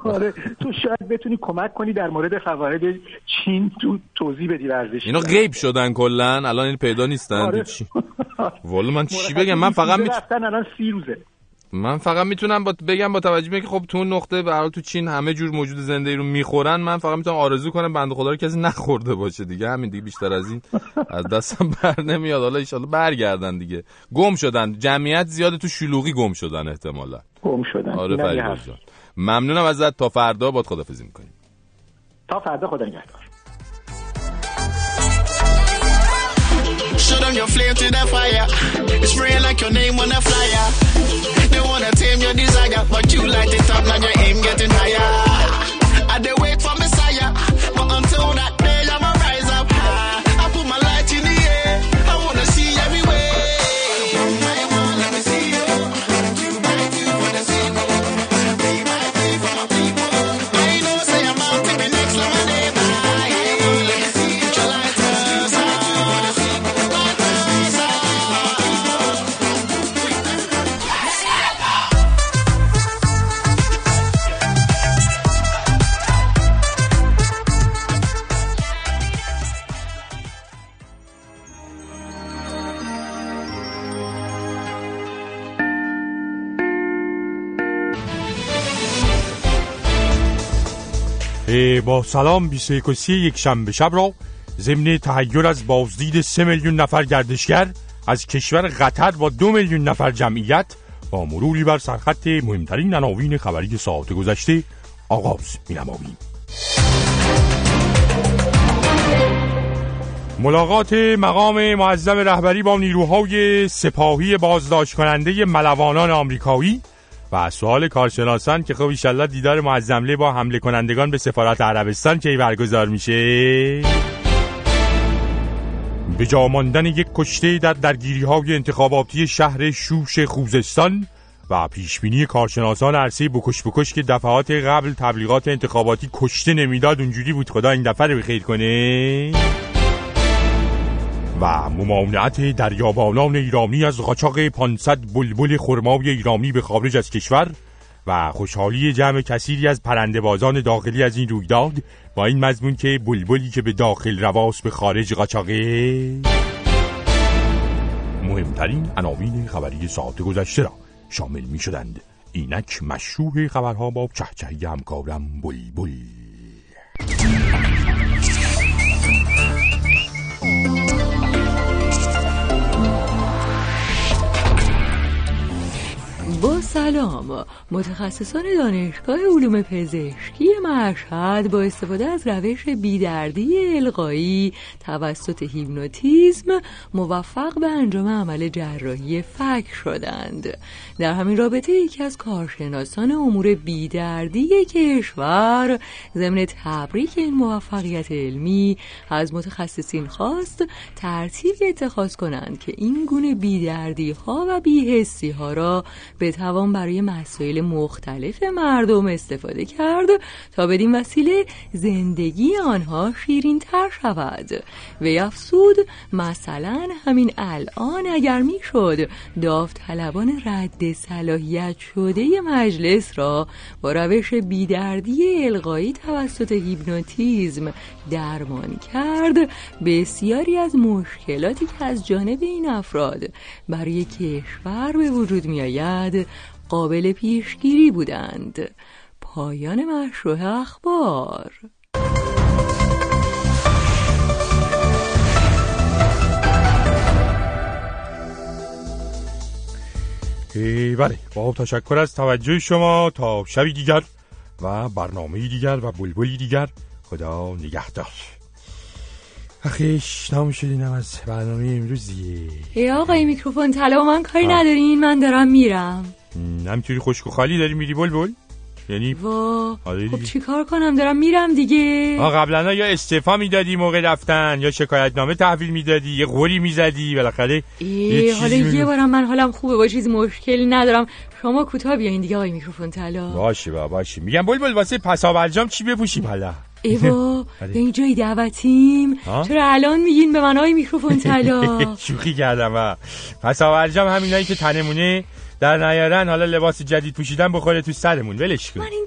آره. تو شاید بتونی کمک کنی در مورد فواید چین تو توضیح بدی ورزش اینا غیب شدن کلا الان این پیدا نیستن. آره. والا من چی بگم؟ من فقط می... الان سی روزه. من فقط می‌تونم با بگم با توجه به که خب تو نقطه به تو چین همه جور موجود زنده رو می‌خورن. من فقط می‌تونم آرزو کنم بنده خدا رو کسی نخورده باشه دیگه. همین دیگه بیشتر از این از دستم بر نمیاد. حالا ان برگردن دیگه. گم شدن. جمعیت زیاد تو شلوغی گم شدن احتمالا. گم شدن. آره ممنونم ازت تا فردا باد خدافزی می‌کنیم تا فردا خدا نگهدار Show them your flame to the fire. It's spraying like your name on a flyer. They wanna tame your desire, but you light it up, now your aim getting higher. با سلام 21 و یک شنبه شب را ضمن تحیر از بازدید 3 میلیون نفر گردشگر از کشور قطر با دو میلیون نفر جمعیت با مروری بر سرخط مهمترین عناوین خبری ساعت گذشته آغاز می نماییم. ملاقات مقام معظم رهبری با نیروهای سپاهی بازداشت کننده ملوانان آمریکایی و سوال کارشناسان که خب ایشالله دیدار معظمله با حمله کنندگان به سفارت عربستان کی برگزار میشه؟ به جا ماندن یک کشته در درگیری های انتخاباتی شهر شوش خوزستان و پیشبینی کارشناسان عرصه بکش بکش که دفعات قبل تبلیغات انتخاباتی کشته نمی‌داد اونجوری بود خدا این دفعه رو بخیر کنه. و ممانعت دریابانان ایرانی از قاچاق 500 بلبل خرمای ایرانی به خارج از کشور و خوشحالی جمع کثیری از پرنده بازان داخلی از این رویداد با این مضمون که بلبلی که به داخل رواس به خارج قاچاقه مهمترین عناوین خبری ساعت گذشته را شامل می شدند اینک مشروع خبرها با چهچهی همکارم بلبل. با سلام. متخصصان دانشگاه علوم پزشکی مشهد با استفاده از روش بیدردی القایی توسط هیپنوتیزم موفق به انجام عمل جراحی فک شدند. در همین رابطه یکی از کارشناسان امور بیدردی کشور ضمن تبریک این موفقیت علمی از متخصصین خواست ترتیبی اتخاذ کنند که این گونه بیدردی ها و بیهستی ها را بتوان برای مسائل مختلف مردم استفاده کرد تا بدین وسیله زندگی آنها شیرین تر شود. و افسود مثلا همین الان اگر می‌شد داوطلبان رد صلاحیت شده مجلس را با روش بیدردی القایی توسط هیپنوتیزم درمان کرد بسیاری از مشکلاتی که از جانب این افراد برای کشور به وجود می آید قابل پیشگیری بودند. پایان مشروع اخبار. بله با تشکر از توجه شما تا شبی دیگر و برنامه دیگر و بلبلی دیگر. خدا نگهدار. اخیش تموم شدینم از برنامه امروز دیگه ای آقای میکروفون طلا من کاری ندارین من دارم میرم. همینطوری خشک و خالی داری میری بل بل یعنی وا خب چیکار کنم؟ دارم میرم دیگه. آ قبلا یا استعفا می‌دادی موقع رفتن یا شکایت نامه تحویل می‌دادی یه قوری می‌زدی بالاخره یه حالا یه بارم من حالم خوبه با چیز مشکلی ندارم. شما کوتاه بیاین دیگه آقای میکروفون طلا. باشه با باشه. میگم بل بل واسه پساورجام چی بپوشیم حالا ایوا [LAUGHS] به این جای دعوتیم چرا الان میگین به من های میکروفون طلا؟ [LAUGHS] شوخی کردم پس آورجام همینایی که تنمونه در نیارن حالا لباس جدید پوشیدن بخوره تو سرمون. ولش کن. من این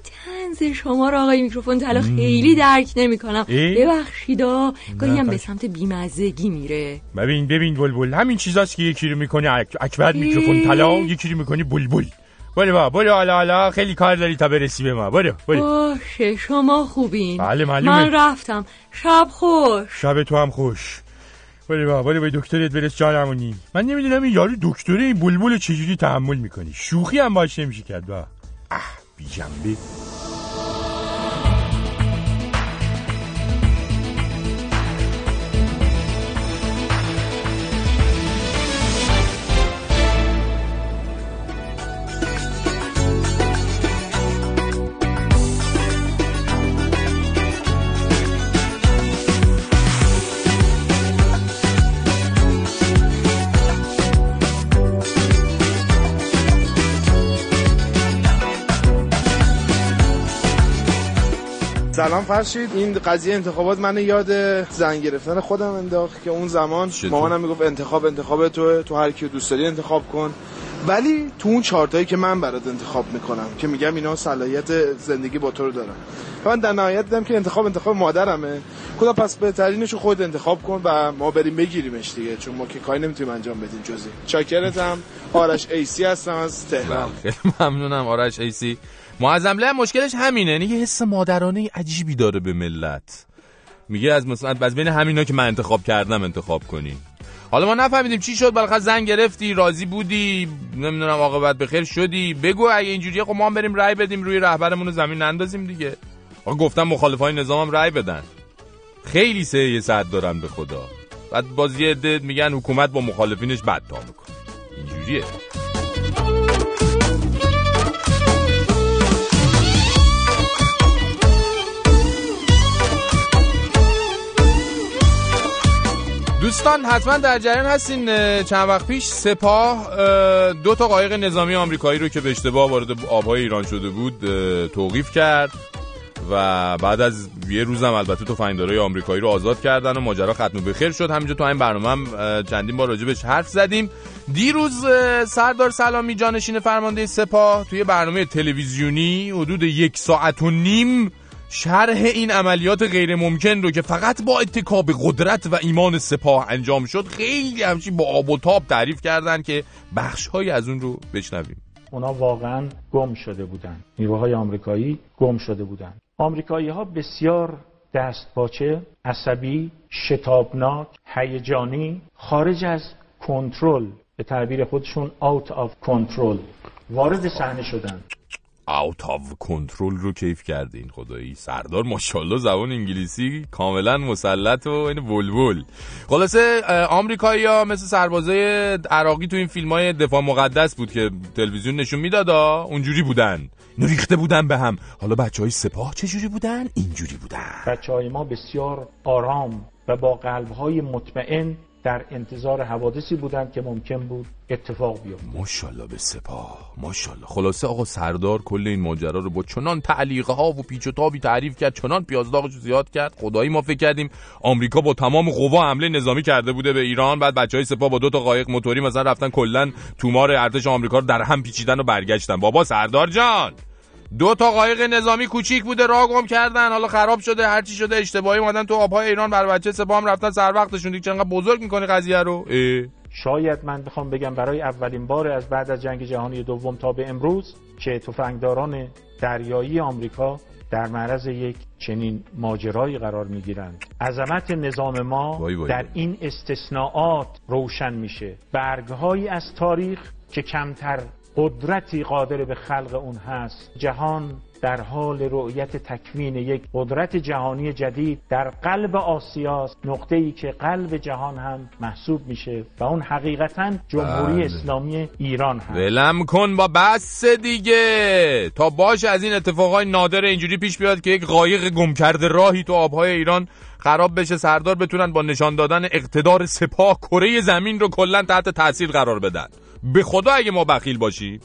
تنز شما رو آقای میکروفون طلا خیلی درک نمی‌کنم. ببخشیدا گاهی هم به سمت بیمزگی میره. ببین ببین بلبل. همین چیزاست که یکی رو می‌کنه اکبر میکروفون طلا یکی رو می‌کنی بلبل. برو با برو حالا حالا خیلی کار داری تا برسی به ما برو برو باشه شما خوبین بله معلومه من رفتم شب خوش شب تو هم خوش برو با برو به دکترت برس جانمونی من نمی‌دونم این یارو دکتره این بلبل چجوری تحمل می‌کنی شوخی هم باش نمیشه کرد با اه بی جنبه سلام فرشید. این قضیه انتخابات من یاد زن گرفتن خودم انداخت که اون زمان مامانم می‌گفت انتخاب انتخاب تو تو هر کی دوست داری انتخاب کن. ولی تو اون چارتایی که من برات انتخاب می‌کنم که میگم اینا صلاحیت زندگی با تو رو دارن. من در نهایت دیدم که انتخاب انتخاب مادرمه. خدا پس بهترینش رو خودت انتخاب کن و ما بریم بگیریمش دیگه چون ما که کاری نمی‌تونیم انجام بدیم جزی چاکرتم. آرش ایسی هستم از تهران. خیلی ممنونم. آرش ایسی معظم مشکلش همینه. یعنی یه حس مادرانه عجیبی داره به ملت. میگه از مثلا از بین همینا که من انتخاب کردم انتخاب کنین حالا ما نفهمیدیم چی شد. بالاخره زنگ گرفتی راضی بودی نمی‌دونم عاقبت بخیر شدی. بگو اگه اینجوریه خب ما هم بریم رای بدیم روی رهبرمون رو زمین نندازیم دیگه. آقا گفتم مخالفای نظامم رای بدن. خیلی سه یه صد دارن به خدا. بعد باز یه میگن حکومت با مخالفینش بد تا می‌کنه. اینجوریه. دوستان حتما در جریان هستین چند وقت پیش سپاه دو تا قایق نظامی آمریکایی رو که به اشتباه وارد آبهای ایران شده بود توقیف کرد و بعد از یه روزم البته فایندرهای آمریکایی رو آزاد کردن و ماجرا ختم به خیر شد. همینجا تو این برنامه هم چندین بار راجبش حرف زدیم. دیروز سردار سلامی جانشین فرمانده سپاه توی برنامه تلویزیونی حدود یک ساعت و نیم شرح این عملیات غیر ممکن رو که فقط با اتکاب قدرت و ایمان سپاه انجام شد خیلی همچین با آب و تاب تعریف کردن که بخش های از اون رو بشنویم. اونا واقعا گم شده بودن. نیروهای آمریکایی گم شده بودن. آمریکایی ها بسیار دستپاچه عصبی شتابناک هیجانی خارج از کنترل به تعبیر خودشون out of control وارد صحنه شدن. اوت آف کنترل رو کیف کردین خدایی. سردار ماشاءالله زبان انگلیسی کاملا مسلط و این ولول خلاصه آمریکایی ها مثل سربازای عراقی تو این فیلم های دفاع مقدس بود که تلویزیون نشون میدادا اونجوری بودن. ریخته بودن به هم. حالا بچه های سپاه چجوری بودن؟ اینجوری بودن. بچه های ما بسیار آرام و با قلب های مطمئن در انتظار حوادثی بودند که ممکن بود اتفاق بیفته. ماشاءالله به سپاه ماشاءالله. خلاصه آقا سردار کل این ماجرا رو با چنان تعلیقه ها و پیچ و تابی تعریف کرد چنان پیازداغش زیاد کرد. خدایی ما فکر کردیم آمریکا با تمام قوا حمله نظامی کرده بوده به ایران بعد بچهای سپاه با دو تا قایق موتوری مثلا رفتن کلا تومار ارتش آمریکا رو در هم پیچیدن و برگشتن. بابا سردار جان! دو تا قایق نظامی کوچیک بوده راه گم کردن حالا خراب شده هرچی شده اشتباهی اومدن تو آبهای ایران بر بچه سپاه رفتن سر وقتشون. دیگه چقدر بزرگ می‌کنی قضیه رو؟ اه. شاید من بخوام بگم برای اولین بار از بعد از جنگ جهانی دوم تا به امروز که تفنگداران دریایی آمریکا در معرض یک چنین ماجرایی قرار می‌گیرند. عظمت نظام ما بای بای در این استثناءات روشن میشه. برگهایی از تاریخ که کمتر قدرتی قادر به خلق اون هست. جهان در حال رؤیت تکوین یک قدرت جهانی جدید در قلب آسیاست. نقطه ای که قلب جهان هم محسوب میشه و اون حقیقتا جمهوری بله. اسلامی ایران هم ولم کن با بس دیگه. تا باش از این اتفاقای نادر اینجوری پیش بیاد که یک قایق گم کرده راهی تو آبهای ایران خراب بشه سردار بتونن با نشان دادن اقتدار سپاه کره زمین رو کلا تحت تاثیر قرار بدن. به خدا اگه ما بخیل باشی.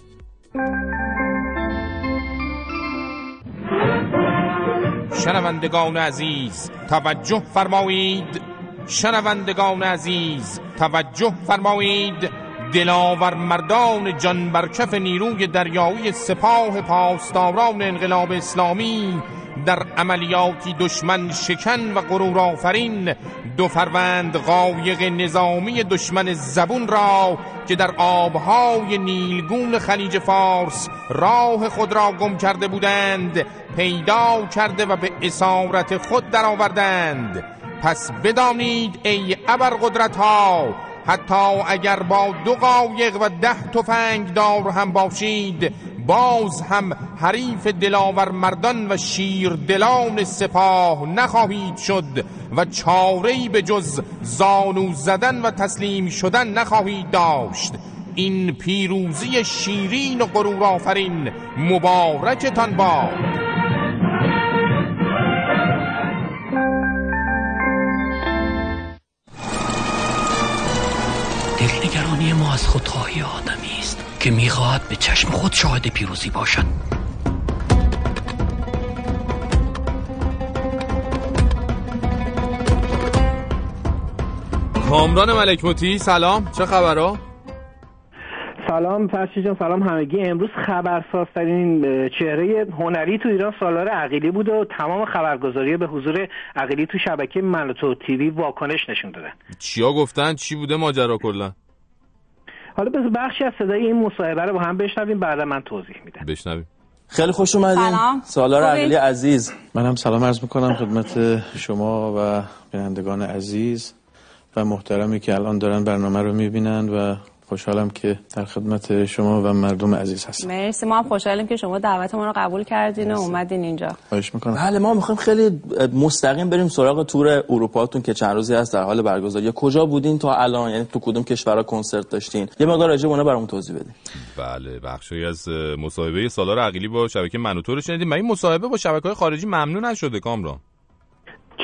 شنوندگان عزیز توجه فرمایید. شنوندگان عزیز توجه فرمایید. دلاور مردان جان برکف نیروی دریایی سپاه پاسداران انقلاب اسلامی در عملیاتی دشمن شکن و غرور آفرین دو فروند قایق نظامی دشمن زبون را که در آبهای نیلگون خلیج فارس راه خود را گم کرده بودند پیدا کرده و به اسارت خود درآوردند. پس بدانید ای ابر قدرت ها حتی اگر با دو قایق و ده تفنگ دار هم باشید باز هم حریف دلاور مردان و شیر دلان سپاه نخواهید شد و چاره‌ای به جز زانو زدن و تسلیم شدن نخواهید داشت. این پیروزی شیرین و غرور آفرین مبارکتان باد. دلنگرانی ما از خودخواهی آدمی است. که می‌خواهد به چشم خود شاهد پیروزی باشد. کامران ملک مطیع سلام. چه خبرها؟ سلام فرشی جان سلام همگی. امروز خبرسازترین چهره هنری تو ایران سالار عقیلی بود و تمام خبرگزاری به حضور عقیلی تو شبکه من و تو تیوی واکنش نشون دادن. چیا گفتن؟ چی بوده ماجرا کلا؟ حالا بذار بخشی از صدای این مصاحبه رو با هم بشنویم بعد من توضیح میدم بشنویم خیلی خوش اومدین سلام. سالار؟ عقیلی عزیز منم سلام عرض می‌کنم خدمت شما و بینندگان عزیز و محترمی که الان دارن برنامه رو می‌بینن و خوشحالم که در خدمت شما و مردم عزیز هستم. مرسی. ما هم خوشحالیم که شما دعوت ما رو قبول کردین و اومدین اینجا. خواهش می‌کنم. بله ما می‌خوایم خیلی مستقیم بریم سراغ تور اروپاتون که چند روزی هست در حال برگزاری. کجا بودین تا الان؟ یعنی تو کدوم کشورها کنسرت داشتین؟ یه مقدار راجع به اونا برامون توضیح بدین. بله بخشی از مصاحبه سالار عقیلی با شبکه منوتو رو شنیدیم. من این مصاحبه با شبکه های خارجی ممنوع نشده کامران.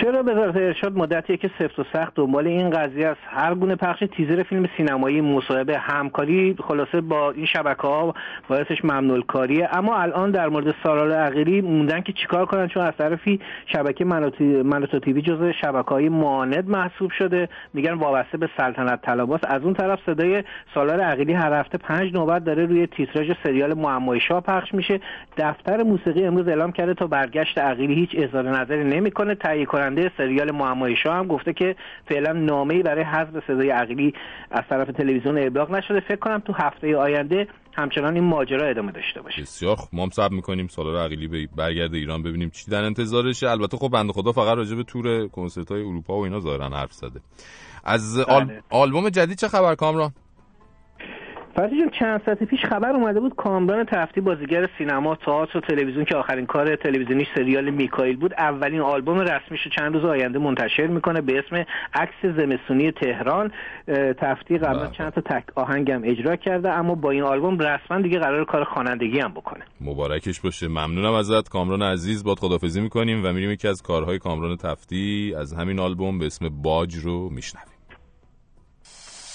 چرا وزارت ارشاد مدتیه که سفت و سخت دنبال این قضیه است؟ هر گونه پخش تیزر فیلم سینمایی مصاحبه همکاری خلاصه با این شبکه ها باعثش ممنوع کاریه اما الان در مورد سالار عقیلی موندن که چیکار کنن؟ چون از طرفی شبکه منوتو تیوی جزو شبکه های معاند محسوب شده. میگن وابسته به سلطنت طلباست از اون طرف صدای سالار عقیلی هر هفته پنج نوبت داره روی تیتراژ سریال معمای شاه پخش میشه. دفتر موسیقی امروز اعلام کرده تا برگشت عقیلی هیچ اظهار نظری نمی‌کنه. تهیه کننده سریال معمای شاه هم گفته که فعلا نامه‌ای برای حذف صدای عقیلی از طرف تلویزیون ابلاغ نشده. فکر کنم تو هفته آینده همچنان این ماجرا ادامه داشته باشه. بسیار خوب. ما هم صبر می‌کنیم. سالار عقیلی به برگرده ایران ببینیم چی در انتظارشه. البته خب بنده خدا فقط راجع به تور کنسرت های اروپا و اینا ظاهرا حرف زده. از آل... بله. آلبوم جدید چه خبر کامران؟ فرضی جان چند ساعت پیش خبر اومده بود کامران تفتی بازیگر سینما تئاتر و تلویزیون که آخرین کار تلویزیونیش سریال میکائیل بود اولین آلبوم رسمیش رو چند روز آینده منتشر می‌کنه به اسم عکس زمستونی تهران. تفتی قبلا چند تا تک آهنگم اجرا کرده اما با این آلبوم رسما دیگه قرار کار خوانندگی هم بکنه. مبارکش باشه. ممنونم ازت. کامران عزیز باد خدافزی می‌کنیم و میریم یکی از کارهای کامران تفتی از همین آلبوم به اسم باج رو میشنویم.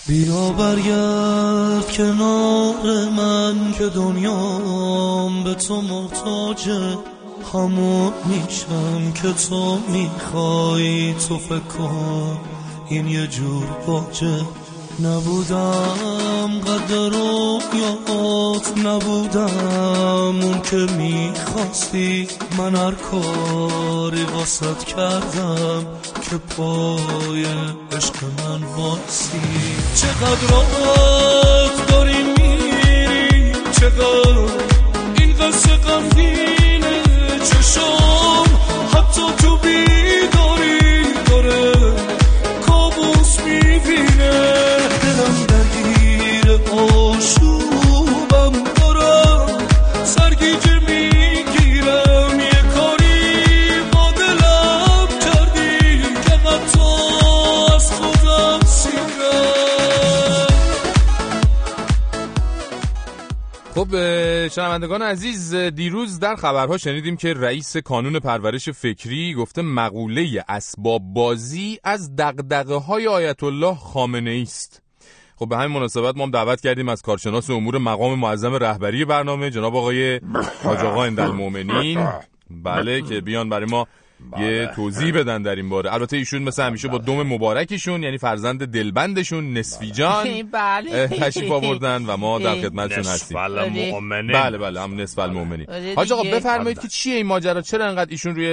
بیا برگرد کنار من که دنیام به تو محتاجه همون میشم که تو می‌خوای تو فکر کن. این یه جور باجه. نبودم قدر رویات نبودم. اون که می‌خواستی من هر کاری واسط کردم که پای عشق من واسی چقدر راحت داری میری؟ چقدر؟ این قصه غمگینه شنوندگان عزیز دیروز در خبرها شنیدیم که رئیس کانون پرورش فکری گفته مقوله اسباب بازی از دغدغه های آیت الله خامنه است. خب به همین مناسبت ما هم دعوت کردیم از کارشناس امور مقام معظم رهبری برنامه جناب آقای [LAUGHS] حاج آقا المؤمنین بله که بیان برای ما یه توضیح بدن در این باره. البته ایشون مثل همیشه با دوم مبارکشون یعنی فرزند دلبندشون نصفی جان [LAUGHS] بله. تشریف آوردن و ما در خدمتشون هستیم. بله بله هم نصف المؤمنین حاج آقا بفرمایید که چیه این ماجرا؟ چرا انقدر ایشون روی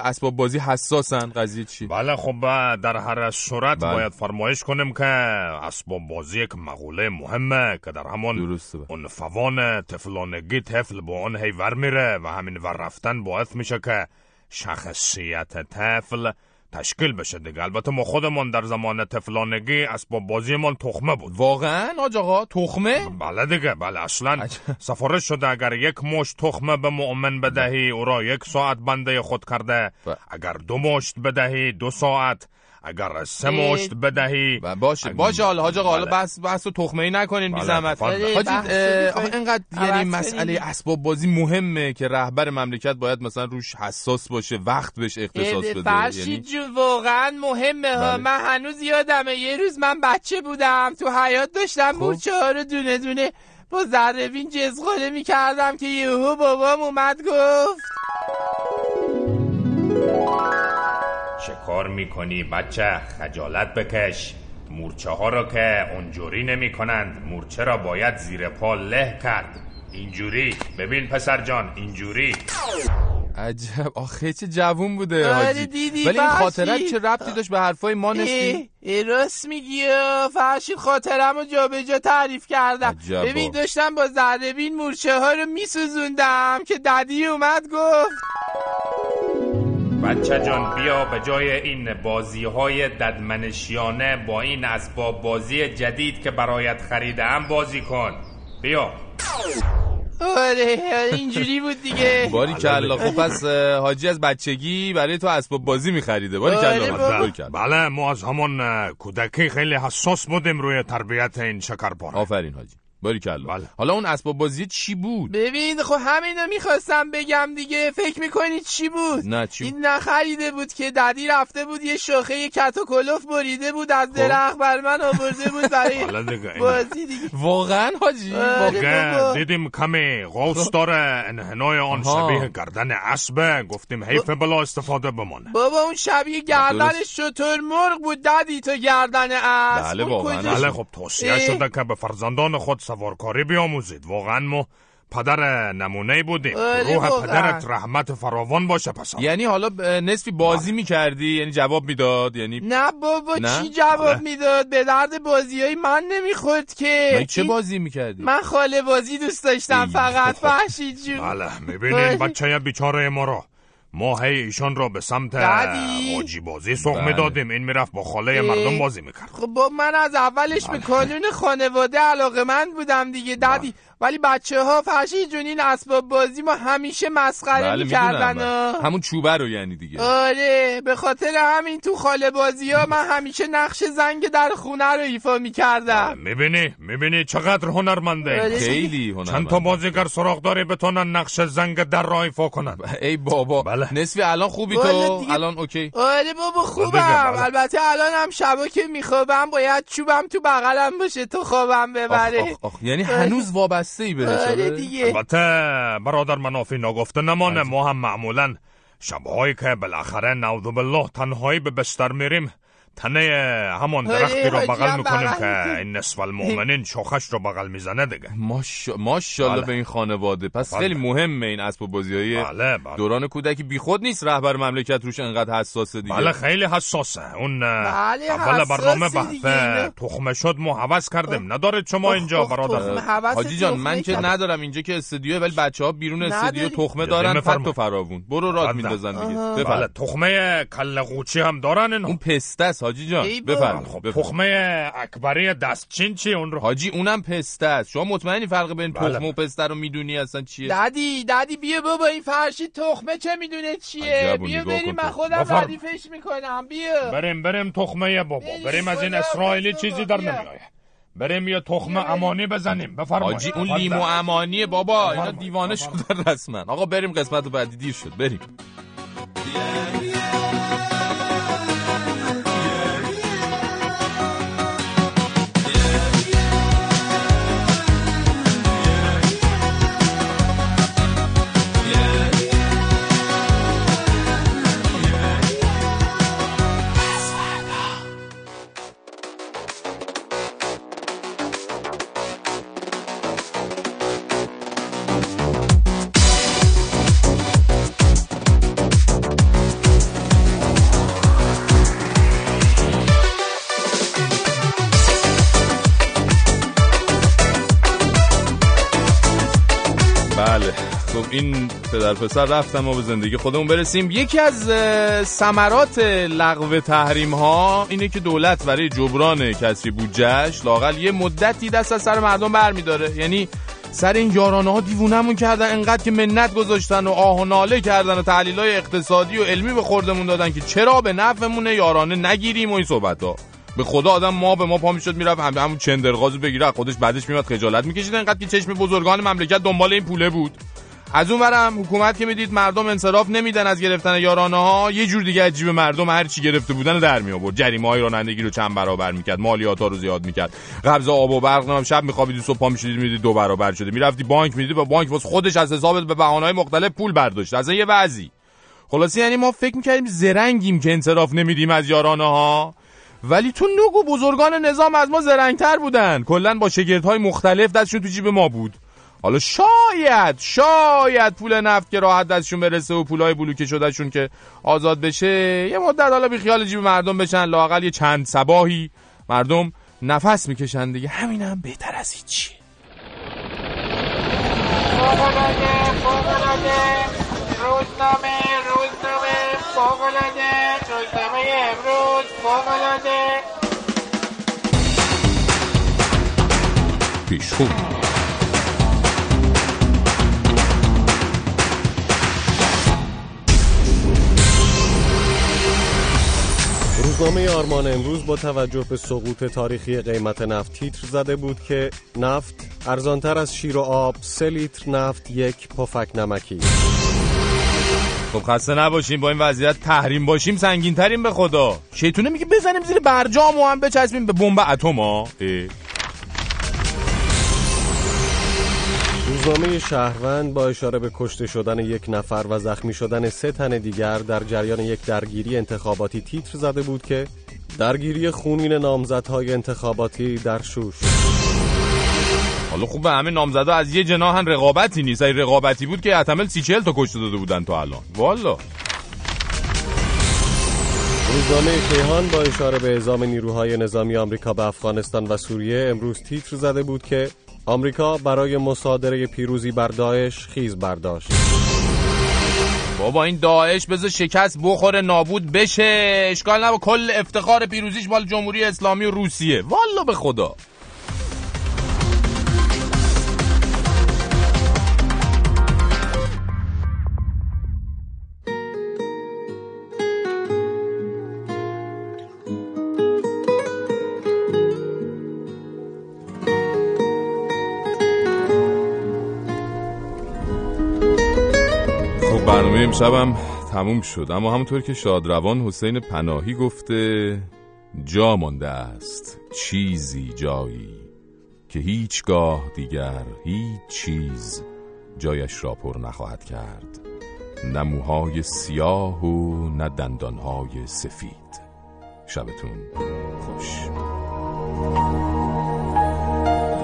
اسباب بازی حساسن؟ قضیه چی؟ بله خب در هر صورت بله. باید فرمایش کنیم که اسباب بازی یک مقوله مهمه که در همون اون فوان تفلانگی طفل با اون هی ور میره و همین ور رفتن باعث میشه که شخصیت طفل تشکیل بشه دیگه. البته ما خودمون در زمان طفلانگی اسباب بازیمون تخمه بود. واقعا؟ آج آقا تخمه؟ بله دیگه بله اصلا سفارش شده اگر یک مشت تخمه به مؤمن بدهی او را یک ساعت بنده خود کرده. اگر دو مشت بدهی دو ساعت. اگر سه مشت بدهی. باشه باشه حالا حاج آقا حالا بله. بس بس تخمه ای نکنین بی زحمت. حاجی اینقدر یعنی مسئله اسباب بازی مهمه که رهبر مملکت باید مثلا روش حساس باشه وقت بهش اختصاص بده. فرشید یعنی واقعا مهمه ها. بله. من هنوز یادمه یه روز من بچه بودم تو حیات داشتم خب. مورچه ها رو دونه دونه با ذره جزغاله می‌کردم که یهو بابام اومد گفت. کار می‌کنی بچه؟ خجالت بکش. مورچه ها را که اونجوری نمی کنند مورچه را باید زیر پا له کرد. اینجوری. ببین پسر جان اینجوری. عجب. آخه چه جوون بوده آره حاجی. ولی این خاطرت چه ربطی داشت به حرفای ما نستی راست میگی فرشید خاطرم رو جا به جا تعریف کردم. ببین داشتم با بین مورچه ها رو میسوزوندم که ددی اومد گفت. بچه جان بیا به جای این بازی های ددمنشیانه با این اسباب بازی جدید که برایت خریدم بازی کن. بیا. آره اینجوری بود دیگه. باری کلا خب پس حاجی از بچگی برای تو اسباب بازی میخریده. باری آره کلا بله ما از همون کودکی خیلی حساس بودیم روی تربیت این شکرپاره. آفرین حاجی. باری بله. حالا اون اسباب بازی چی بود؟ ببین خب همینو می‌خواستم بگم دیگه. فکر می‌کنی چی بود؟ نه چی این نخریده بود که ددی رفته بود یه شاخه کت و کلوف بریده بود از خب. درخت بر من آورده بود برای [LAUGHS] بازی دیگه. واقعا حاجی؟ آره دیدیم کمی غوص داره انحنای آن شبیه گردن اسبه گفتیم حیف بلا استفاده بمانه. بابا اون شبیه گردنش شطور مرغ بود ددی تو گردن اسب. بله واقعا. بله خب توصیه شده که به فرزندان خود سوارکاری بیاموزید. واقعا ما پدر نمونه بودیم. روح پدرت رحمت فراوان باشه پس یعنی حالا نصفی بازی می‌کردی؟ یعنی جواب می‌داد؟ یعنی نه بابا نه؟ چی جواب. می‌داد؟ به درد بازی های من نمی‌خورد که. چه بازی می‌کردی؟ من خاله بازی دوست داشتم فقط فحشید جون. بله می‌بینین [LAUGHS] بچه بیچاره ما رو ما هی ایشان را به سمت حاجی بازی سوق بله. می‌دادیم این می‌رفت با خاله مردم بازی می‌کرد خب من از اولش به بله. کانون خانواده علاقه من بودم دیگه دادی بله. ولی بچه ها فرشی جون این اسباب بازی ما همیشه مسخره بله می‌کردن بله. همون چوبه رو یعنی دیگه. آره به خاطر همین تو خاله بازی ها من همیشه نقش زنگ در خونه رو ایفا می‌کردم. می‌بینی می‌بینی چقدر هنرمنده. آره. خیلی هنرمنده [LAUGHS] چند تا بازیگر سراغ داره بتونن نقش زنگ در را ایفا کنن. [LAUGHS] ای بابا بله. نصفی الان خوبی تو؟ الان اوکی. آره بابا خوبم. بله. البته الان هم شبا که میخوابم باید چوبم تو بغلم باشه تو خوابم ببره. آخ آخ آخ. یعنی هنوز وابسته بسته ای بهش آره دیگه. البته برادر منافی نگفته نمانه. ما هم معمولا شبهایی که بالاخره نعوذ بالله تنهایی به بستر میریم. تنه همان درختی رو بغل می‌کنیم که این نصف المؤمنین شاخش رو بغل می‌زنه دیگه. ماشاءالله بله. به این خانواده. پس بله. خیلی مهمه این اسب بازی های بله بله. دوران کودکی. بیخود نیست رهبر مملکت روش انقدر حساسه دیگه. بله خیلی حساسه. اون بله اول برنامه بحث تخمه شد ما حوض کردیم. ندارید شما اینجا برادر. حاجی جان من که ندارم اینجا که استودیو ولی بچه ها بیرون استودیو تخمه دارن فت و فراوون. برو راد. میندازن دیگه. بله تخمه کله قوچی هم دارن اون پسته حاجی جان بفرم خب تخمه اکبری دستچین چی اون رو حاجی اونم پسته است. شما مطمئنی فرق بین بله. تخمه و پسته رو می‌دونی اصلا چیه؟ دادی دادی بیا بابا این فرشی تخمه چه می‌دونه چیه؟ بیا بریم من خودم ردیفش می‌کنم بیا. بریم بریم تخمه بابا. بریم از این اسرائیلی چیزی در نمیایه بریم یه تخم امانی بزنیم. بفرمایید. آجی اون لیمو امانیه بابا اینا دیوانه شدن رسما. آقا بریم قسمت بعدی دیر شد. بریم. پدر پسر رفتن ما به زندگی خودمون برسیم. یکی از ثمرات لغو تحریم ها اینه که دولت برای جبران کسری بودجهش لاقل یه مدتی دست از سر مردم برمیداره. یعنی سر این یارانه ها دیوونمون کردن انقدر که منت گذاشتن و آه و ناله کردن و تحلیل های اقتصادی و علمی به خوردمون دادن که چرا به نفعمونه یارانه نگیریم و این صحبت ها به خدا آدم ما به ما پا می‌شد می‌رفت هم همون چندرغازو بگیره خودش بعدش میاد خجالت می‌کشید. انقدر که چشم بزرگان مملکت دنبال این پوله بود. از اون برم حکومت که می‌دید مردم انصراف نمیدن از گرفتن یارانه ها یه جور دیگه عجیب مردم هر چی گرفته بودن در می آورد جریمه های رانندگی رو چند برابر می‌کرد مالیات ها رو زیاد می‌کرد. قبض آب و برق نام شب میخوابیدی صبح پا می‌شدید می‌دید دو برابر شده. می‌رفتی بانک می‌دید با بانک واسه خودش از حسابت به بهانه‌های مختلف پول برداشت. از یه وضعی. خلاصی یعنی ما فکر می‌کردیم زرنگیم که انصراف نمیدیم از یارانه ها ولی تو نگو بزرگان نظام از ما زرنگتر بودن. کلا با شگردهای مختلف دستشون تو جیب ما بود. حالا شاید شاید پول نفت که راحت دستشون برسه و پولای بلوکه شدهشون که آزاد بشه یه مدت حالا بی خیال جیب مردم بشن لاقل یه چند سباهی مردم نفس می‌کشن دیگه. همینم بهتر از هیچی روزنامه روزنامه روزنامه امروز پیش خوب روزنامه آرمان امروز با توجه به سقوط تاریخی قیمت نفت تیتر زده بود که نفت ارزانتر از شیر و آب سه لیتر نفت یک پفک نمکی. خب خسته نباشیم با این وضعیت تحریم باشیم سنگین تریم به خدا. شیطونه میگه بزنیم زیر برجام و هم بچسبیم به بمب اتم ها روزنامه شهروند با اشاره به کشته شدن یک نفر و زخمی شدن سه تن دیگر در جریان یک درگیری انتخاباتی تیتر زده بود که درگیری خونین نامزدهای انتخاباتی در شوش. حالا خوب به همه نامزدها از یه جناح رقابتی نیست. ای رقابتی بود که احتمال سی چهل تا کشته داده بودن تا الان. والا. روزنامه کیهان با اشاره به اعزام نیروهای نظامی آمریکا به افغانستان و سوریه امروز تیتر زده بود که آمریکا برای مصادره پیروزی بر داعش خیز برداشت. بابا این داعش بذار شکست بخوره نابود بشه. اشکال نبا کل افتخار پیروزیش مال جمهوری اسلامی و روسیه. والا به خدا. امشبم تموم شد. اما همونطور که شادروان حسین پناهی گفته جا مانده است چیزی جایی که هیچگاه دیگر هیچ چیز جایش را پر نخواهد کرد. نه موهای سیاه و نه دندانهای سفید. شبتون خوش.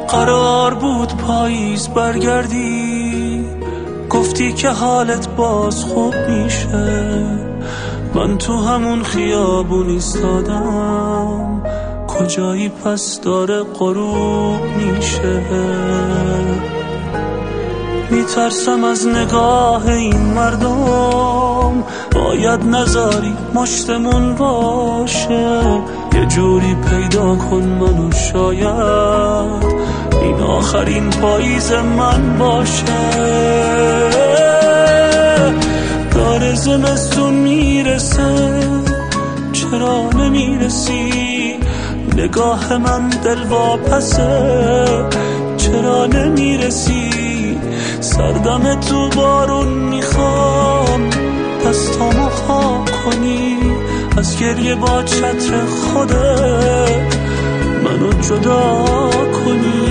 قرار بود پاییز برگردی. گفتی که حالت باز خوب میشه. من تو همون خیابون ایستادم کجایی پس داره غروب میشه؟ میترسم از نگاه این مردم. باید نزاری مشتمون باشه. یه جوری پیدا کن منو شاید. آخرین پاییز من باشه. داره زمستون می‌رسه. چرا نمی‌رسی؟ نگاه من دل واپسه. چرا نمی‌رسی؟ سردم تو بارون می‌خوام. دستامو خاک کنی. از گریه با چتر خودت منو جدا کن